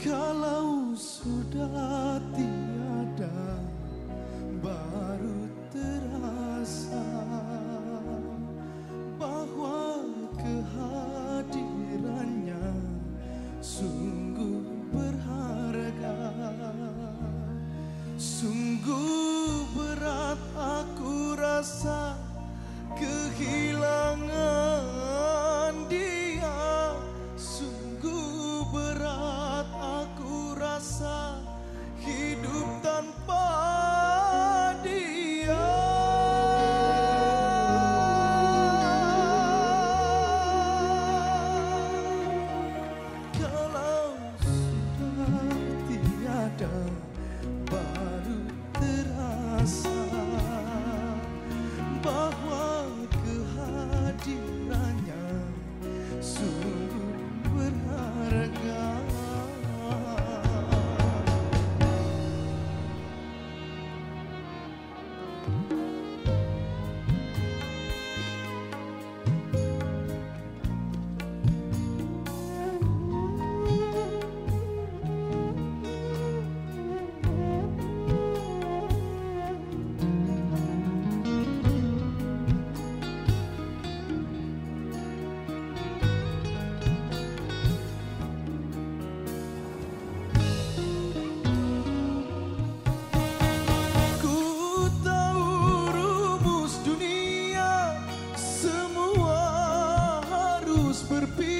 Kalau sudah tiada baru terasa bahwa kehadirannya sungguh berharga. Sungguh berat aku rasa. cruz per.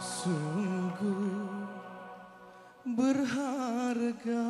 Sungguh berharga.